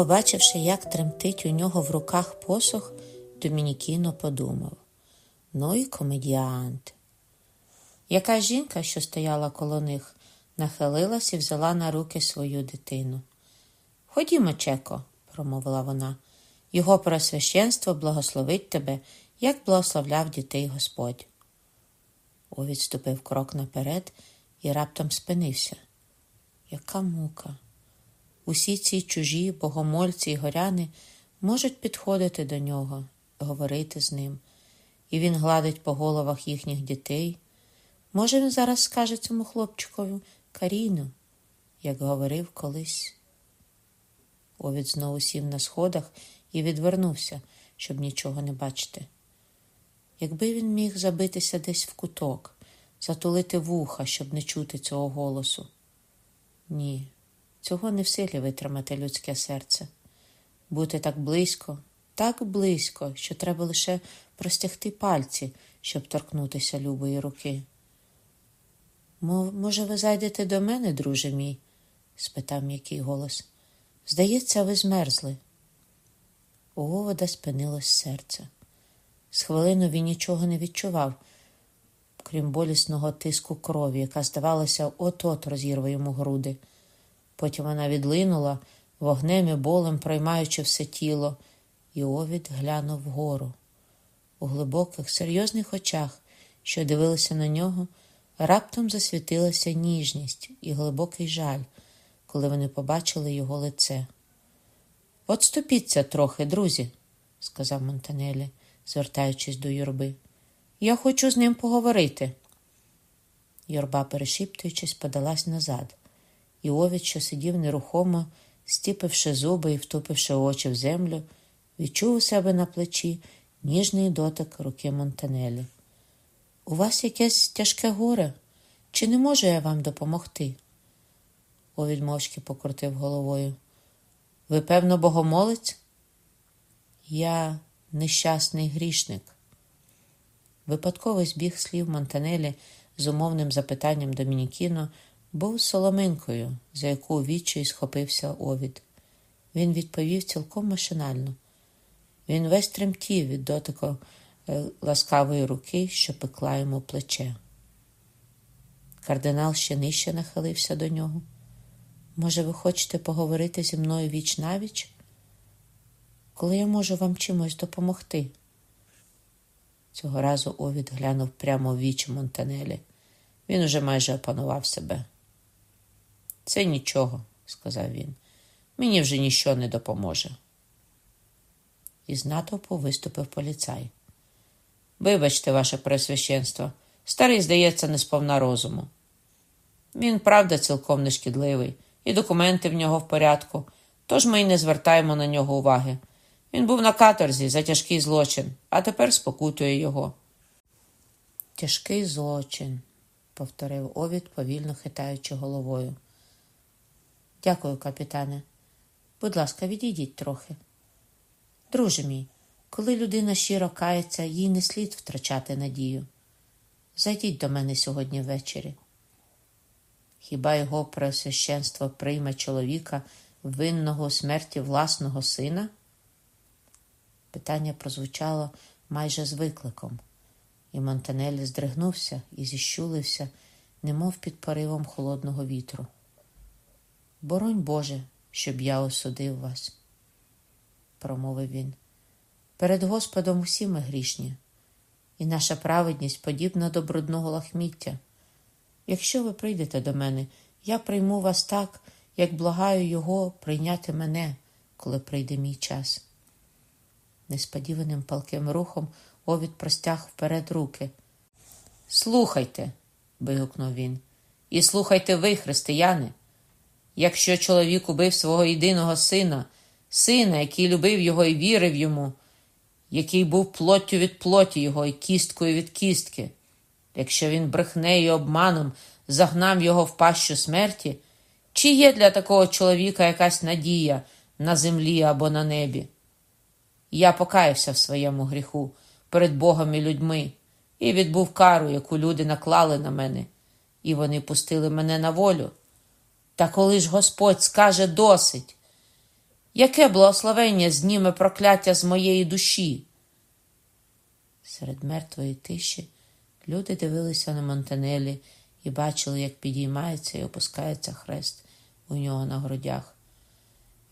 Побачивши, як тремтить у нього в руках посох, Домінікіно подумав ну і комедіант. Яка жінка, що стояла коло них, нахилилась і взяла на руки свою дитину. Ходімо, Чеко, промовила вона, його просвященство благословить тебе, як благословляв дітей Господь. Овід ступив крок наперед і раптом спинився. Яка мука! Усі ці чужі богомольці й горяни можуть підходити до нього, говорити з ним, і він гладить по головах їхніх дітей. Може, він зараз скаже цьому хлопчикові Каріну, як говорив колись. Овід знову сів на сходах і відвернувся, щоб нічого не бачити. Якби він міг забитися десь в куток, затулити вуха, щоб не чути цього голосу. Ні, цього не в силі витримати людське серце. Бути так близько, так близько, що треба лише простягти пальці, щоб торкнутися любої руки. Може, ви зайдете до мене, друже мій? спитав м'який голос. Здається, ви змерзли. У Говода спинилось серце. З хвилину він нічого не відчував, крім болісного тиску крові, яка, здавалося, от-от розірве йому груди. Потім вона відлинула, вогнем і болем проймаючи все тіло, і Овід глянув вгору. У глибоких, серйозних очах, що дивилися на нього, раптом засвітилася ніжність і глибокий жаль, коли вони побачили його лице. Отступіться трохи, друзі, сказав Монтанелі, звертаючись до юрби. Я хочу з ним поговорити. Юрба, перешіптуючись, подалась назад, і овід, що сидів нерухомо, стіпивши зуби і втупивши очі в землю, відчув у себе на плечі ніжний дотик руки Монтанелі. У вас якесь тяжке горе? Чи не можу я вам допомогти? Овід мовчки покрутив головою. Ви, певно, богомолець? Я нещасний грішник. Випадковий збіг слів Монтанелі з умовним запитанням Домінікіно був соломинкою, за яку відчай схопився Овід. Він відповів цілком машинально. Він весь тремтів від дотику е, ласкавої руки, що пекла йому плече. Кардинал ще нижче нахилився до нього. Може, ви хочете поговорити зі мною віч навіч? Коли я можу вам чимось допомогти? Цього разу Овід глянув прямо в вічі Монтанелі. Він уже майже опанував себе. Це нічого, сказав він. Мені вже ніщо не допоможе. Із натовпу виступив поліцай. Вибачте, ваше пресвященство, старий, здається, не сповна розуму. Він, правда, цілком нешкідливий, і документи в нього в порядку, тож ми й не звертаємо на нього уваги. Він був на каторзі за тяжкий злочин, а тепер спокутує його. Тяжкий злочин, повторив Овід, повільно хитаючи головою. Дякую, капітане. Будь ласка, відійдіть трохи. Друже мій, коли людина щиро кається, їй не слід втрачати надію. Зайдіть до мене сьогодні ввечері. Хіба його преосвященство прийме чоловіка, винного у смерті власного сина? Питання прозвучало майже з викликом, і Монтанелі здригнувся і зіщулився, немов під поривом холодного вітру. Боронь Боже, щоб я осудив вас, промовив він. Перед Господом усі ми грішні, і наша праведність подібна до брудного лахміття. Якщо ви прийдете до мене, я прийму вас так, як благаю його прийняти мене, коли прийде мій час. Несподіваним палким рухом Овід простяг вперед руки. Слухайте, вигукнув він, і слухайте ви, християни. Якщо чоловік убив свого єдиного сина, сина, який любив його і вірив йому, який був плоттю від плоті його і кісткою від кістки, якщо він брехнею і обманом загнав його в пащу смерті, чи є для такого чоловіка якась надія на землі або на небі? Я покаявся в своєму гріху перед Богом і людьми і відбув кару, яку люди наклали на мене, і вони пустили мене на волю. Та коли ж Господь скаже досить, Яке благословення зніме прокляття з моєї душі? Серед мертвої тиші люди дивилися на Монтанелі і бачили, як підіймається і опускається хрест у нього на грудях.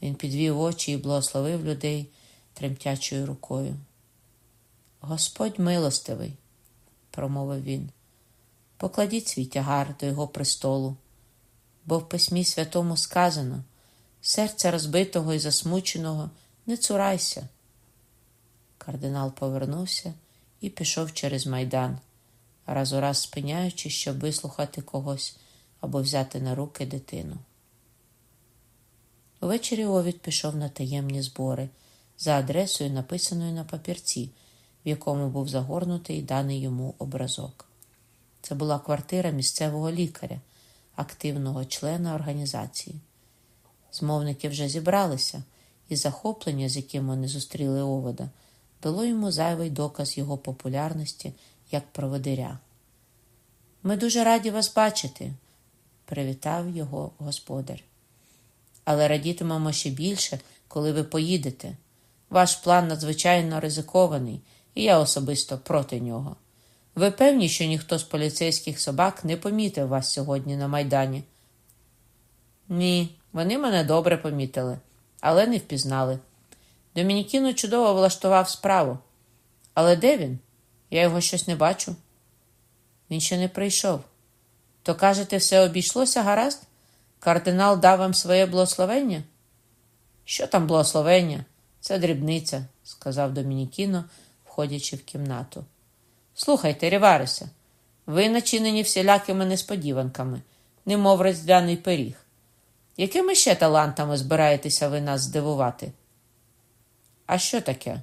Він підвів очі і благословив людей тремтячою рукою. Господь милостивий, промовив він, покладіть свій тягар до його престолу, бо в Письмі Святому сказано серця розбитого і засмученого не цурайся. Кардинал повернувся і пішов через майдан, раз у раз спиняючись, щоб вислухати когось або взяти на руки дитину. Увечері Овід пішов на таємні збори за адресою, написаною на папірці, в якому був загорнутий даний йому образок. Це була квартира місцевого лікаря, активного члена організації. Змовники вже зібралися, і захоплення, з яким вони зустріли овода, дало йому зайвий доказ його популярності як проводиря. Ми дуже раді вас бачити, привітав його господар. Але радітимемо ще більше, коли ви поїдете. Ваш план надзвичайно ризикований, і я особисто проти нього. Ви певні, що ніхто з поліцейських собак не помітив вас сьогодні на Майдані? Ні, вони мене добре помітили, але не впізнали. Домінікіно чудово влаштував справу. Але де він? Я його щось не бачу. Він ще не прийшов. То кажете, все обійшлося гаразд? Кардинал дав вам своє благословення? Що там благословення? Це дрібниця, сказав Домінікіно, входячи в кімнату. Слухайте, Ріварисе, ви начинені всілякими несподіванками, немов роздяний пиріг. Якими ще талантами збираєтеся ви нас здивувати? А що таке?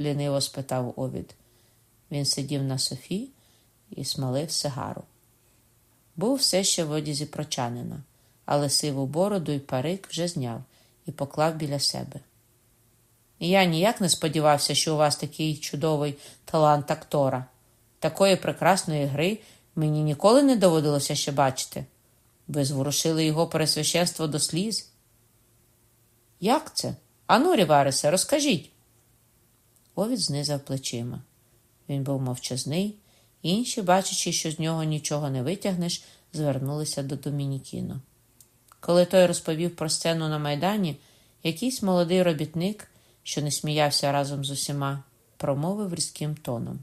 ліниво спитав Овід. Він сидів на софі і смалив сигару. Був все ще в одязі прочанина, але сиву бороду і парик вже зняв і поклав біля себе. Я ніяк не сподівався, що у вас такий чудовий талант актора. Такої прекрасної гри мені ніколи не доводилося ще бачити. Ви зворушили його пересвященство до сліз. Як це? Ану, Ріварисе, розкажіть. Овід знизав плечима. Він був мовчазний, інші, бачачи, що з нього нічого не витягнеш, звернулися до Домінікіно. Коли той розповів про сцену на майдані, якийсь молодий робітник, що не сміявся разом з усіма, промовив різким тоном.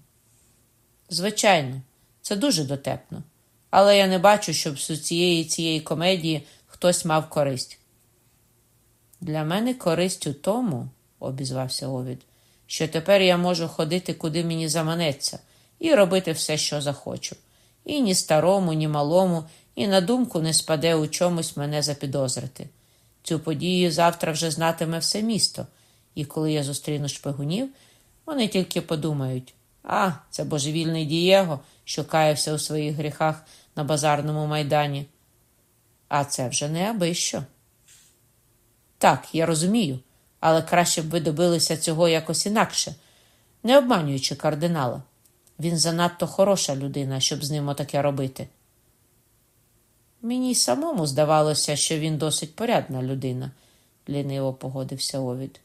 Звичайно, це дуже дотепно, але я не бачу, щоб з цієї цієї комедії хтось мав користь. Для мене користь у тому, обізвався Овід, що тепер я можу ходити, куди мені заманеться, і робити все, що захочу. І ні старому, ні малому, і на думку не спаде у чомусь мене запідозрити. Цю подію завтра вже знатиме все місто, і коли я зустріну шпигунів, вони тільки подумають а, це божевільний Дієго, що каявся у своїх гріхах на базарному майдані. А це вже не аби що. Так, я розумію, але краще б ви добилися цього якось інакше, не обманюючи кардинала. Він занадто хороша людина, щоб з ним отаке робити. Мені самому здавалося, що він досить порядна людина, ліниво погодився Овід.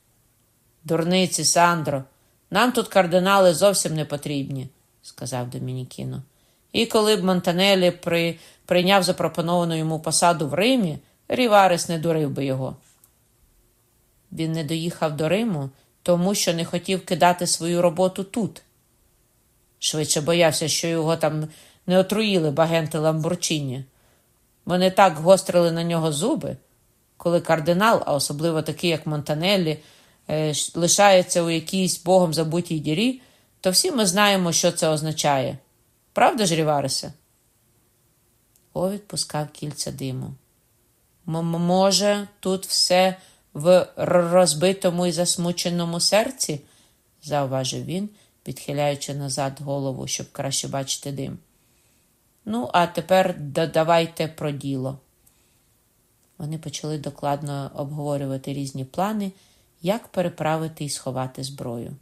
Дурниці, Сандро, нам тут кардинали зовсім не потрібні, сказав Домінікіно. І коли б Монтанелі при... прийняв запропоновану йому посаду в Римі, Ріварес не дурив би його. Він не доїхав до Риму, тому що не хотів кидати свою роботу тут. Швидше боявся, що його там не отруїли багенти Ламбурчині. Вони так гострили на нього зуби, коли кардинал, а особливо такий, як Монтанеллі, е, лишається у якійсь богом забутій дірі, то всі ми знаємо, що це означає. Правда ж, Ріварисе? Овід пускав кільця диму. Може, тут все в розбитому і засмученому серці? зауважив він, підхиляючи назад голову, щоб краще бачити дим. Ну, а тепер давайте про діло. Вони почали докладно обговорювати різні плани, як переправити і сховати зброю.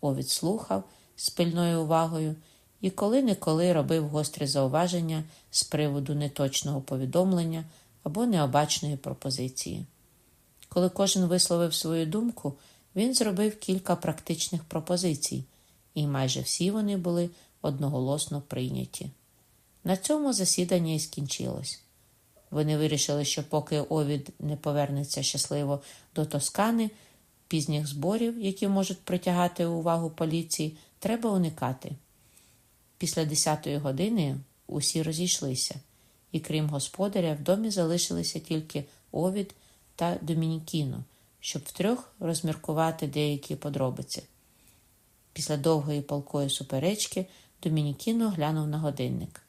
Овід слухав з пильною увагою і коли-неколи робив гострі зауваження з приводу неточного повідомлення або необачної пропозиції. Коли кожен висловив свою думку, він зробив кілька практичних пропозицій, і майже всі вони були одноголосно прийняті. На цьому засідання і скінчилось. Вони вирішили, що поки Овід не повернеться щасливо до Тоскани, пізніх зборів, які можуть притягати увагу поліції, треба уникати. Після десятої години усі розійшлися, і крім господаря, в домі залишилися тільки Овід та Домінікіно, щоб втрьох розміркувати деякі подробиці. Після довгої полкої суперечки Домінікіно глянув на годинник.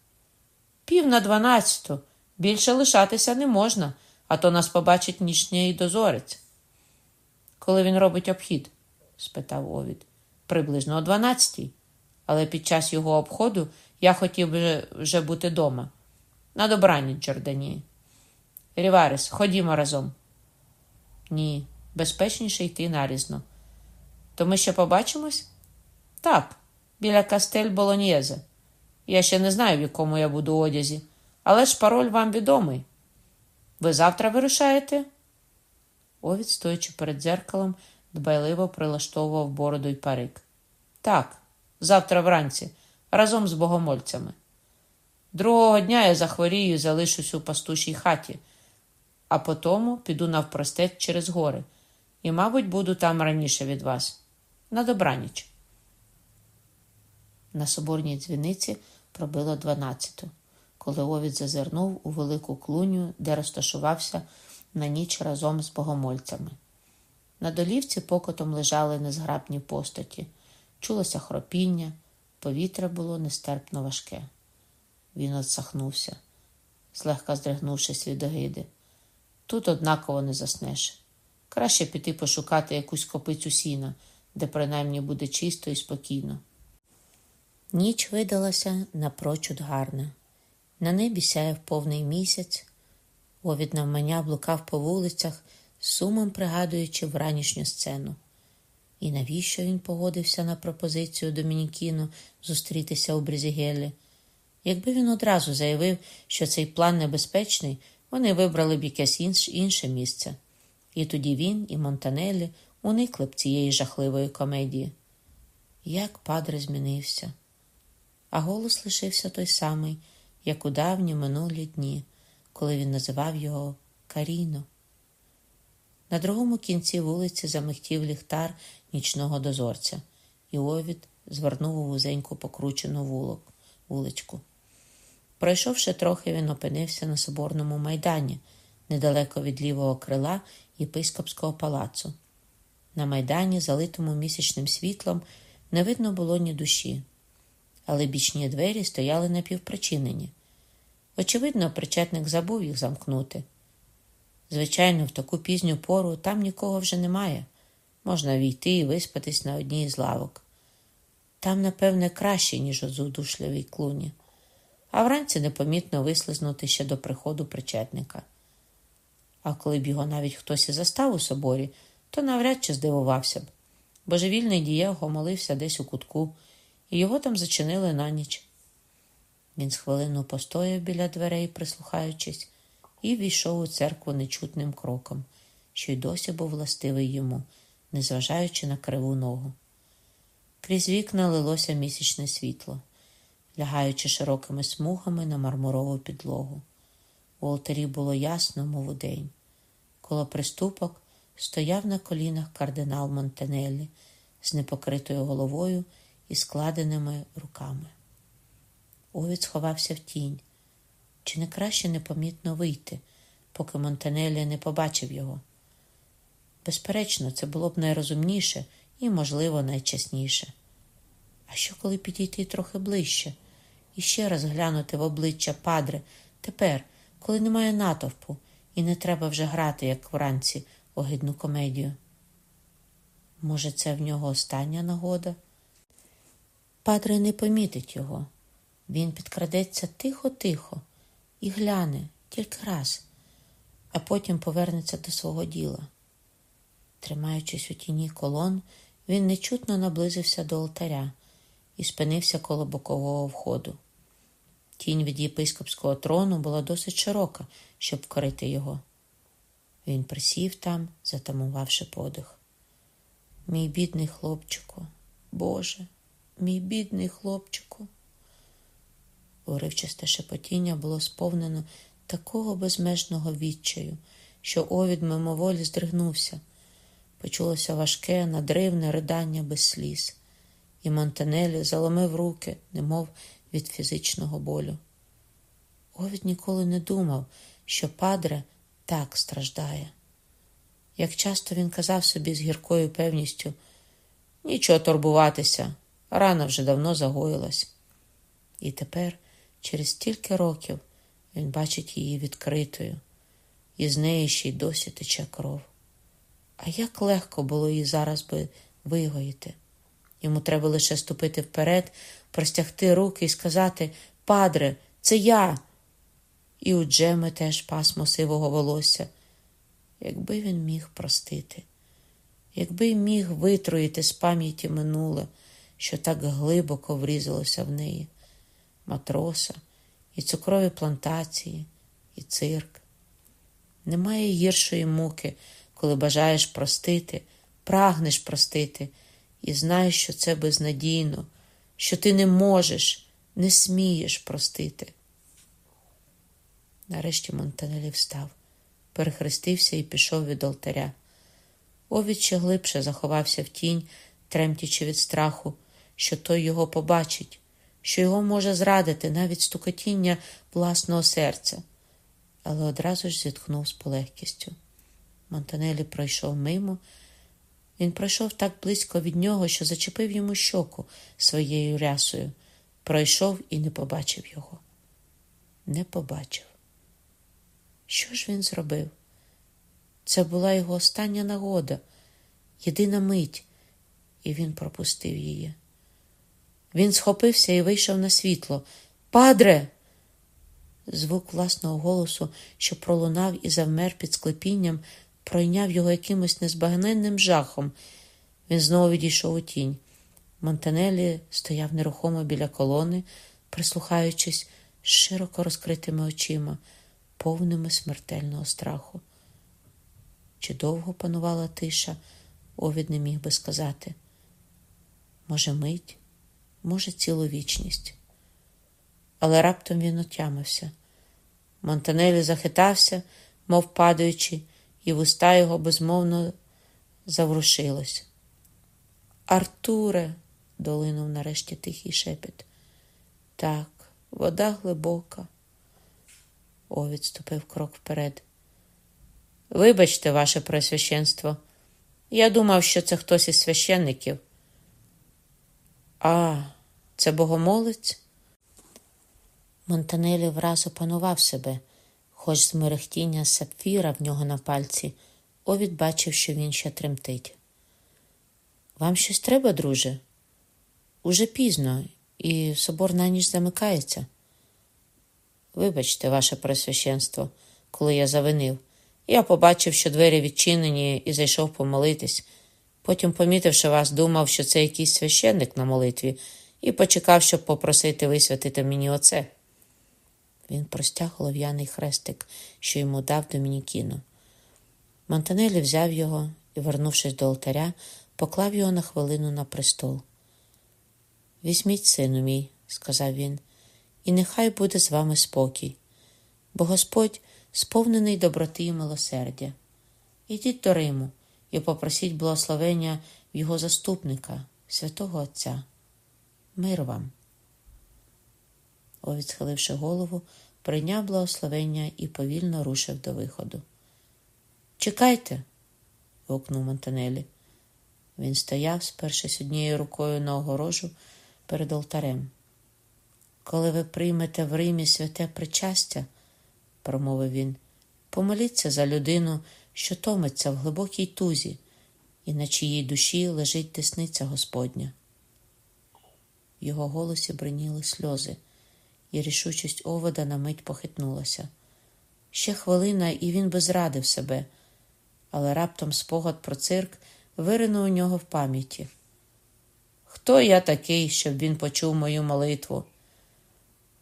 Пів на дванадцяту. Більше лишатися не можна, а то нас побачить нічний дозорець. Коли він робить обхід? спитав Овід. Приблизно о дванадцятій. Але під час його обходу я хотів би вже бути дома. На добраніч, Джордані. Ріварес, ходімо разом. Ні, безпечніше йти нарізно. То ми ще побачимось? Так, біля кастель Болоньєзе. Я ще не знаю, в якому я буду одязі, але ж пароль вам відомий. Ви завтра вирушаєте? Овід, стоячи перед дзеркалом, дбайливо прилаштовував бороду й парик. Так, завтра вранці, разом з богомольцями. Другого дня я захворію і залишусь у пастушій хаті, а потому піду навпростець через гори і, мабуть, буду там раніше від вас. На добраніч. На соборній дзвіниці пробило дванадцяту, коли Овід зазирнув у велику клуню, де розташувався на ніч разом з богомольцями. На долівці покотом лежали незграбні постаті, чулося хропіння, повітря було нестерпно важке. Він отсахнувся, злегка здригнувшись від огиди. Тут однаково не заснеш. Краще піти пошукати якусь копицю сіна, де принаймні буде чисто і спокійно. Ніч видалася напрочуд гарна. На небі сяяв повний місяць, Овід навмання блукав по вулицях, сумом пригадуючи вранішню сцену. І навіщо він погодився на пропозицію Домінікіну зустрітися у Брізігелі? Якби він одразу заявив, що цей план небезпечний, вони вибрали б якесь інше місце. І тоді він і Монтанелі уникли б цієї жахливої комедії. Як падре змінився, а голос лишився той самий, як у давні минулі дні коли він називав його Каріно. На другому кінці вулиці замихтів ліхтар нічного дозорця, і Овід звернув у вузеньку покручену вулок, вуличку. Пройшовши трохи, він опинився на соборному майдані, недалеко від лівого крила єпископського палацу. На майдані, залитому місячним світлом, не видно було ні душі, але бічні двері стояли напівпричинені. Очевидно, причетник забув їх замкнути. Звичайно, в таку пізню пору там нікого вже немає. Можна війти і виспатись на одній з лавок. Там, напевне, краще, ніж у задушливій клуні, а вранці непомітно вислизнути ще до приходу причетника. А коли б його навіть хтось і застав у соборі, то навряд чи здивувався б. Божевільний дієго молився десь у кутку, і його там зачинили на ніч. Він з хвилину постояв біля дверей, прислухаючись, і війшов у церкву нечутним кроком, що й досі був властивий йому, незважаючи на криву ногу. Крізь вікна лилося місячне світло, лягаючи широкими смугами на мармурову підлогу. У алтарі було ясно, мов у день. Коло приступок стояв на колінах кардинал Монтанелі з непокритою головою і складеними руками. Овід сховався в тінь. Чи не краще непомітно вийти, поки Монтанелі не побачив його? Безперечно, це було б найрозумніше і, можливо, найчесніше. А що, коли підійти трохи ближче і ще раз глянути в обличчя падре тепер, коли немає натовпу, і не треба вже грати, як вранці, огидну комедію? Може, це в нього остання нагода? Падре не помітить його. Він підкрадеться тихо-тихо і гляне тільки раз, а потім повернеться до свого діла. Тримаючись у тіні колон, він нечутно наблизився до алтаря і спинився коло бокового входу. Тінь від єпископського трону була досить широка, щоб вкрити його. Він присів там, затамувавши подих. Мій бідний хлопчику, Боже, мій бідний хлопчику. Уривчасте шепотіння було сповнено такого безмежного відчаю, що овід мимоволі здригнувся. Почулося важке, надривне ридання без сліз, і Монтанелі заломив руки, немов від фізичного болю. Овід ніколи не думав, що падре так страждає. Як часто він казав собі з гіркою певністю, нічого турбуватися, рана вже давно загоїлась. І тепер, через стільки років, він бачить її відкритою, і з неї ще й досі тече кров. А як легко було її зараз би вигоїти. Йому треба лише ступити вперед, простягти руки і сказати Падре, це я. І у Джеми теж пасмо сивого волосся. Якби він міг простити, якби міг витруїти з пам'яті минуле, що так глибоко врізалося в неї, матроса, і цукрові плантації, і цирк. Немає гіршої муки, коли бажаєш простити, прагнеш простити, і знаєш, що це безнадійно, що ти не можеш, не смієш простити. Нарешті Монтанелі встав, перехрестився і пішов від алтаря. Овід ще глибше заховався в тінь, тремтячи від страху, що той його побачить, що його може зрадити навіть стукотіння власного серця, але одразу ж зітхнув з полегкістю. Монтанелі пройшов мимо. Він пройшов так близько від нього, що зачепив йому щоку своєю рясою, пройшов і не побачив його. Не побачив. Що ж він зробив? Це була його остання нагода, єдина мить, і він пропустив її. Він схопився і вийшов на світло. Падре! Звук власного голосу, що пролунав і завмер під склепінням, пройняв його якимось незбагненним жахом. Він знову відійшов у тінь. Монтанелі стояв нерухомо біля колони, прислухаючись широко розкритими очима, повними смертельного страху. Чи довго панувала тиша, Овід не міг би сказати. Може, мить, може, цілу вічність. Але раптом він отямився. Монтанелі захитався, мов падаючи, і вуста його безмовно заврушилось. Артуре, долинув нарешті тихий шепіт. Так, вода глибока. Овід ступив крок вперед. Вибачте, ваше пресвященство. Я думав, що це хтось із священників. А, це богомолець? Монтанелі враз опанував себе, хоч з мерехтіння сапфіра в нього на пальці, Овід бачив, що він ще тремтить. Вам щось треба, друже? Уже пізно, і собор на ніч замикається. Вибачте, ваше пресвященство, коли я завинив. Я побачив, що двері відчинені, і зайшов помолитись. Потім, помітивши вас, думав, що це якийсь священник на молитві, і почекав, щоб попросити висвятити мені оце. Він простяг голов'яний хрестик, що йому дав Домінікіно. Монтанелі взяв його і, вернувшись до алтаря, поклав його на хвилину на престол. Візьміть, сину мій, сказав він, і нехай буде з вами спокій, бо Господь сповнений доброти і милосердя. Ідіть до Риму і попросіть благословення в його заступника, святого Отця. Мир вам. Овід, схиливши голову, прийняв благословення і повільно рушив до виходу. Чекайте, гукнув Монтанелі. Він стояв, спершись однією рукою на огорожу перед алтарем. Коли ви приймете в Римі святе причастя, промовив він, помоліться за людину, що томиться в глибокій тузі, і на чиїй душі лежить десниця Господня. В його голосі бриніли сльози, і рішучість овода на мить похитнулася. Ще хвилина, і він би зрадив себе, але раптом спогад про цирк виринув у нього в пам'яті. Хто я такий, щоб він почув мою молитву?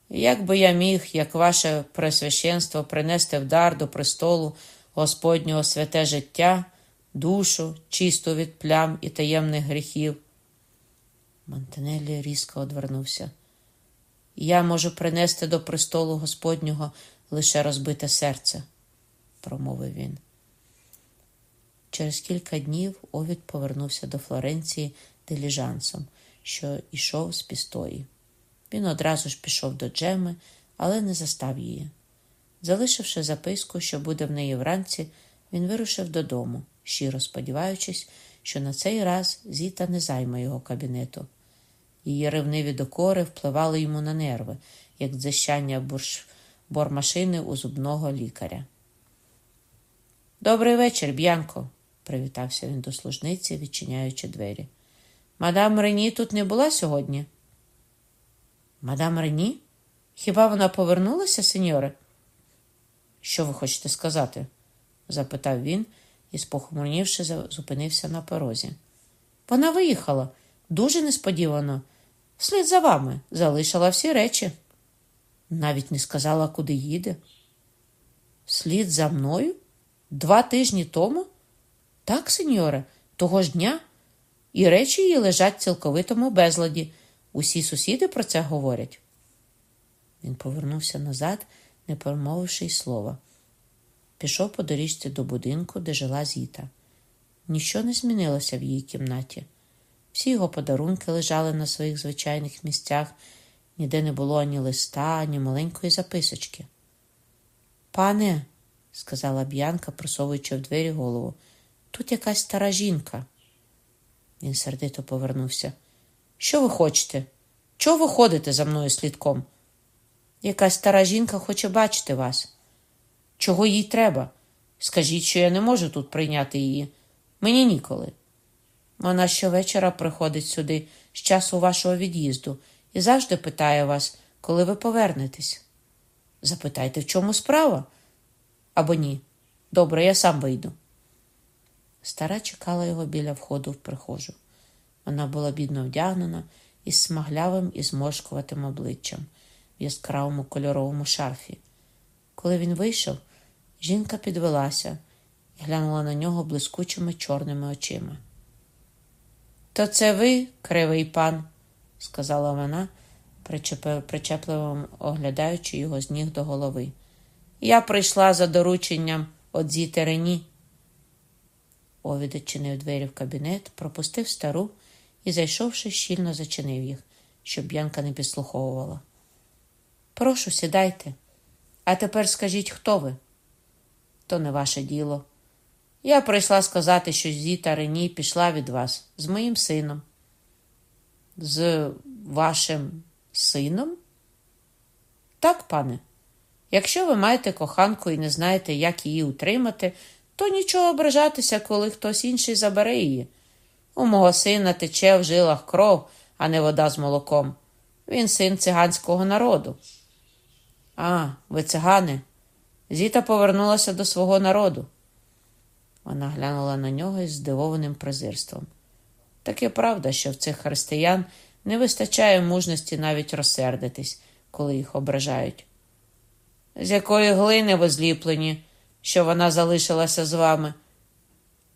Як би я міг, як ваше пресвященство, принести в дар до престолу Господнього святе життя, душу, чисту від плям і таємних гріхів. Монтанелі різко одвернувся. Я можу принести до престолу Господнього лише розбите серце, промовив він. Через кілька днів Овід повернувся до Флоренції диліжансом, що йшов з пістої. Він одразу ж пішов до Джеми, але не застав її. Залишивши записку, що буде в неї вранці, він вирушив додому, щиро сподіваючись, що на цей раз Зіта не займе його кабінету. Її ревниві докори впливали йому на нерви, як дзищання бурш... бормашини у зубного лікаря. Добрий вечір, Б'янко, привітався він до служниці, відчиняючи двері. Мадам Рені тут не була сьогодні? Мадам Рені? Хіба вона повернулася, сеньоре? Що ви хочете сказати? запитав він і, спохмурнівши, зупинився на порозі. Вона виїхала дуже несподівано. Слід за вами залишила всі речі. Навіть не сказала, куди їде. Слід за мною? Два тижні тому? Так, сеньоре, того ж дня. І речі її лежать цілковитому безладі. Усі сусіди про це говорять. Він повернувся назад, не промовивши й слова. Пішов по доріжці до будинку, де жила Зіта. Ніщо не змінилося в її кімнаті. Всі його подарунки лежали на своїх звичайних місцях, ніде не було ані листа, ані маленької записочки. Пане, сказала Б'янка, просовуючи в двері голову, тут якась стара жінка. Він сердито повернувся. Що ви хочете? Чого ви ходите за мною слідком? Якась стара жінка хоче бачити вас. Чого їй треба? Скажіть, що я не можу тут прийняти її. Мені ніколи. Вона щовечора приходить сюди з часу вашого від'їзду і завжди питає вас, коли ви повернетесь. Запитайте, в чому справа? Або ні. Добре, я сам вийду. Стара чекала його біля входу в прихожу. Вона була бідно вдягнена із смаглявим і зморшкуватим обличчям в яскравому кольоровому шарфі. Коли він вийшов, жінка підвелася і глянула на нього блискучими чорними очима. То це ви, кривий пан, сказала вона, причепливо оглядаючи його з ніг до голови. Я прийшла за дорученням от зіти Рені. Овід відчинив двері в кабінет, пропустив стару і, зайшовши, щільно зачинив їх, щоб Янка не підслуховувала. Прошу, сідайте. А тепер скажіть, хто ви? То не ваше діло. Я прийшла сказати, що Зіта Рені пішла від вас з моїм сином. З вашим сином? Так, пане. Якщо ви маєте коханку і не знаєте, як її утримати, то нічого ображатися, коли хтось інший забере її. У мого сина тече в жилах кров, а не вода з молоком. Він син циганського народу. А, ви цигани. Зіта повернулася до свого народу. Вона глянула на нього із здивованим презирством. Таке правда, що в цих християн не вистачає мужності навіть розсердитись, коли їх ображають. З якої глини ви зліплені, що вона залишилася з вами?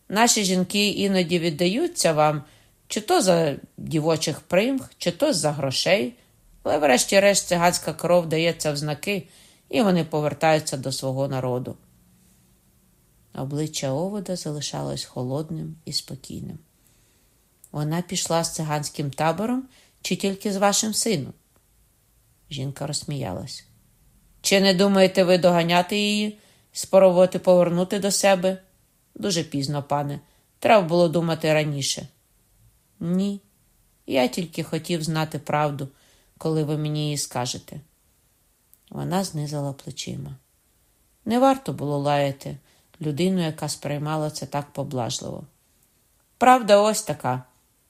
Наші жінки іноді віддаються вам, чи то за дівочих примх, чи то за грошей, але, врешті-решт, циганська кров дається в знаки, і вони повертаються до свого народу. Обличчя Овода залишалось холодним і спокійним. Вона пішла з циганським табором чи тільки з вашим сином? Жінка розсміялась. Чи не думаєте ви доганяти її, спробувати повернути до себе? Дуже пізно, пане. Треба було думати раніше. Ні, я тільки хотів знати правду, коли ви мені її скажете. Вона знизила плечима. Не варто було лаяти людину, яка сприймала це так поблажливо. Правда, ось така.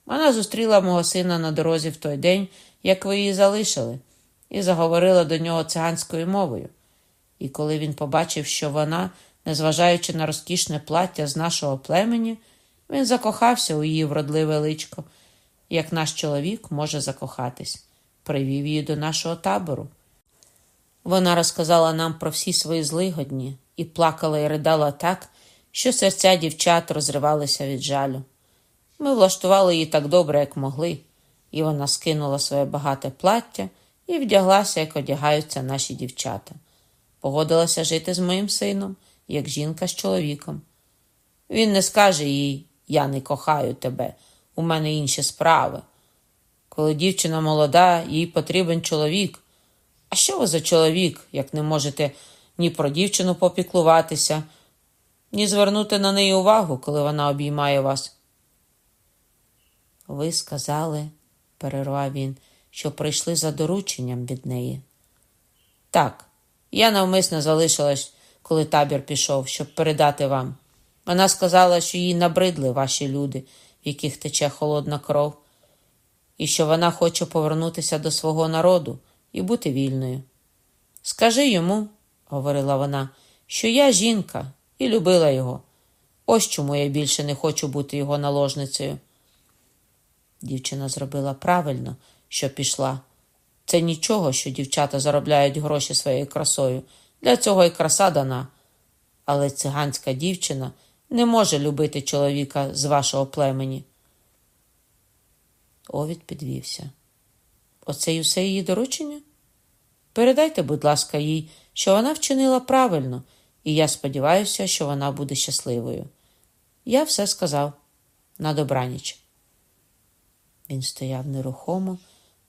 Вона зустріла мого сина на дорозі в той день, як ви її залишили, і заговорила до нього циганською мовою. І коли він побачив, що вона, незважаючи на розкішне плаття з нашого племені, він закохався у її вродливе личко, як наш чоловік може закохатись, привів її до нашого табору. Вона розказала нам про всі свої злигодні і плакала і ридала так, що серця дівчат розривалися від жалю. Ми влаштували її так добре, як могли, і вона скинула своє багате плаття і вдяглася, як одягаються наші дівчата. Погодилася жити з моїм сином, як жінка з чоловіком. Він не скаже їй Я не кохаю тебе, у мене інші справи. Коли дівчина молода, їй потрібен чоловік. А що ви за чоловік, як не можете ні про дівчину попіклуватися, ні звернути на неї увагу, коли вона обіймає вас? Ви сказали, перервав він, що прийшли за дорученням від неї. Так, я навмисно залишилась, коли табір пішов, щоб передати вам. Вона сказала, що їй набридли ваші люди, в яких тече холодна кров, і що вона хоче повернутися до свого народу і бути вільною. Скажи йому, говорила вона, що я жінка і любила його. Ось чому я більше не хочу бути його наложницею. Дівчина зробила правильно, що пішла. Це нічого, що дівчата заробляють гроші своєю красою. Для цього і краса дана. Але циганська дівчина не може любити чоловіка з вашого племені. Овід підвівся. Оце й усе її доручення? Передайте, будь ласка, їй, що вона вчинила правильно, і я сподіваюся, що вона буде щасливою. Я все сказав на добраніч. Він стояв нерухомо,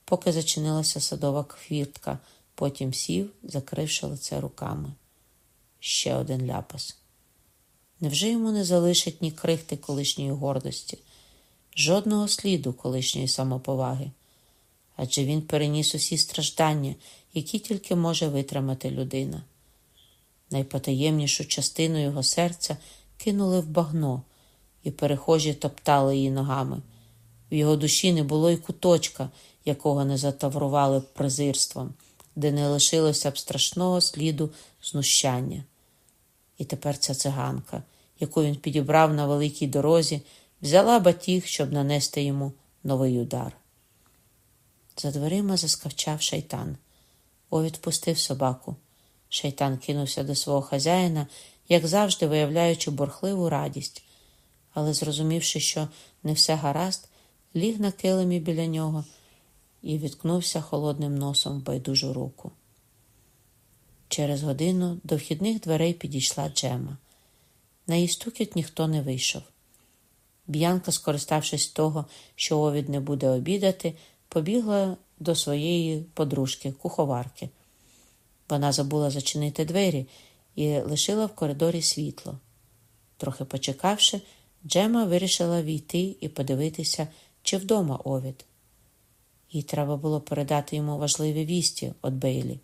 поки зачинилася садова хвіртка, потім сів, закривши лице руками. Ще один ляпас. Невже йому не залишить ні крихти колишньої гордості, жодного сліду колишньої самоповаги? Адже він переніс усі страждання, які тільки може витримати людина. Найпотаємнішу частину його серця кинули в багно, і перехожі топтали її ногами. В його душі не було й куточка, якого не затаврували б презирством, де не лишилося б страшного сліду знущання. І тепер ця циганка, яку він підібрав на великій дорозі, взяла батіг, щоб нанести йому новий удар. За дверима заскавчав шайтан. Овід пустив собаку. Шайтан кинувся до свого хазяїна, як завжди виявляючи борхливу радість, але, зрозумівши, що не все гаразд, ліг на килимі біля нього і відкнувся холодним носом в байдужу руку. Через годину до вхідних дверей підійшла Джема. На її стукіт ніхто не вийшов. Б'янка, скориставшись того, що Овід не буде обідати, побігла до своєї подружки, куховарки. Вона забула зачинити двері і лишила в коридорі світло. Трохи почекавши, Джема вирішила війти і подивитися, чи вдома Овід. Їй треба було передати йому важливі вісті від Бейлі.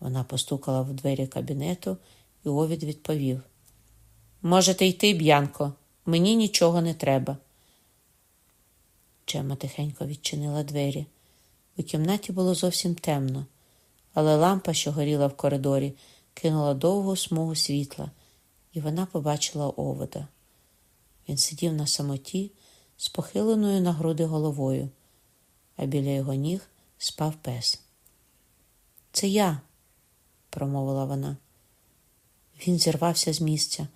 Вона постукала в двері кабінету, і Овід відповів: Можете йти, Б'янко, мені нічого не треба. Джема тихенько відчинила двері. У кімнаті було зовсім темно, але лампа, що горіла в коридорі, кинула довгу смугу світла, і вона побачила овода. Він сидів на самоті з похиленою на груди головою, а біля його ніг спав пес. Це я, промовила вона. Він зірвався з місця.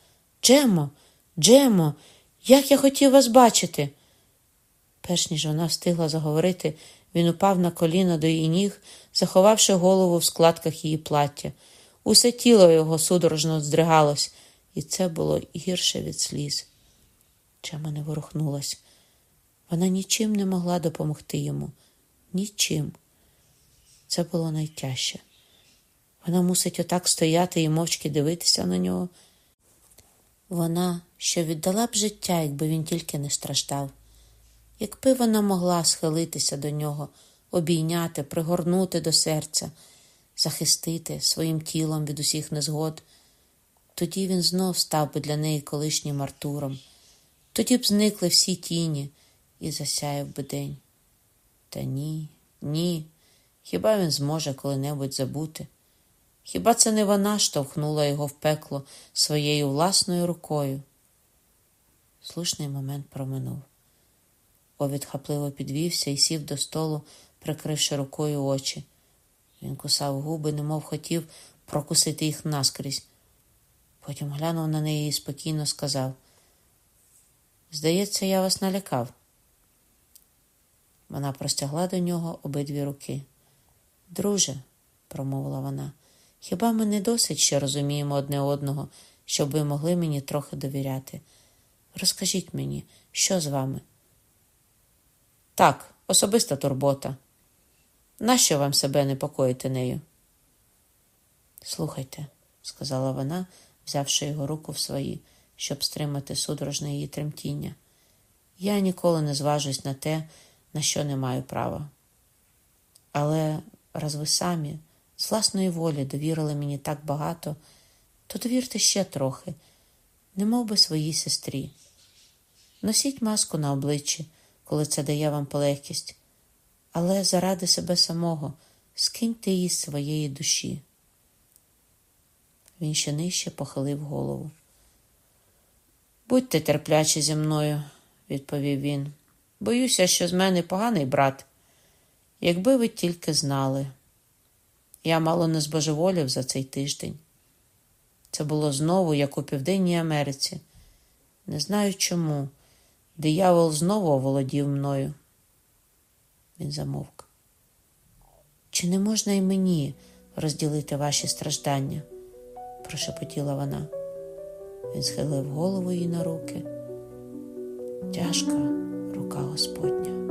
Джемо, Джемо, як я хотів вас бачити. Перш ніж вона встигла заговорити, він упав на коліно до її ніг, заховавши голову в складках її плаття. Усе тіло його судорожно здригалось, і це було гірше від сліз. Чема не ворухнулась. Вона нічим не могла допомогти йому. Нічим. Це було найтяжче. Вона мусить отак стояти і мовчки дивитися на нього. Вона, що віддала б життя, якби він тільки не страждав якби вона могла схилитися до нього, обійняти, пригорнути до серця, захистити своїм тілом від усіх незгод, тоді він знов став би для неї колишнім Артуром, тоді б зникли всі тіні і засяяв би день. Та ні, ні, хіба він зможе коли-небудь забути? Хіба це не вона штовхнула його в пекло своєю власною рукою? Слушний момент проминув. Овід хапливо підвівся і сів до столу, прикривши рукою очі. Він кусав губи, немов хотів прокусити їх наскрізь. Потім глянув на неї і спокійно сказав: Здається, я вас налякав. Вона простягла до нього обидві руки. Друже, промовила вона, хіба ми не досить ще розуміємо одне одного, щоб ви могли мені трохи довіряти? Розкажіть мені, що з вами? Так, особиста турбота. Нащо вам себе непокоїти нею? Слухайте, сказала вона, взявши його руку в свої, щоб стримати судорожне її тремтіння. Я ніколи не зважусь на те, на що не маю права. Але раз ви самі з власної волі довірили мені так багато, то довірте ще трохи, не би своїй сестрі. Носіть маску на обличчі, коли це дає вам полегкість, але заради себе самого скиньте її з своєї душі. Він ще нижче похилив голову. Будьте терплячі зі мною, відповів він. Боюся, що з мене поганий брат. Якби ви тільки знали, я мало не збожеволів за цей тиждень. Це було знову, як у Південній Америці. Не знаю чому. Диявол знову оволодів мною. Він замовк. Чи не можна і мені розділити ваші страждання? прошепотіла вона. Він схилив голову їй на руки. Тяжка рука Господня.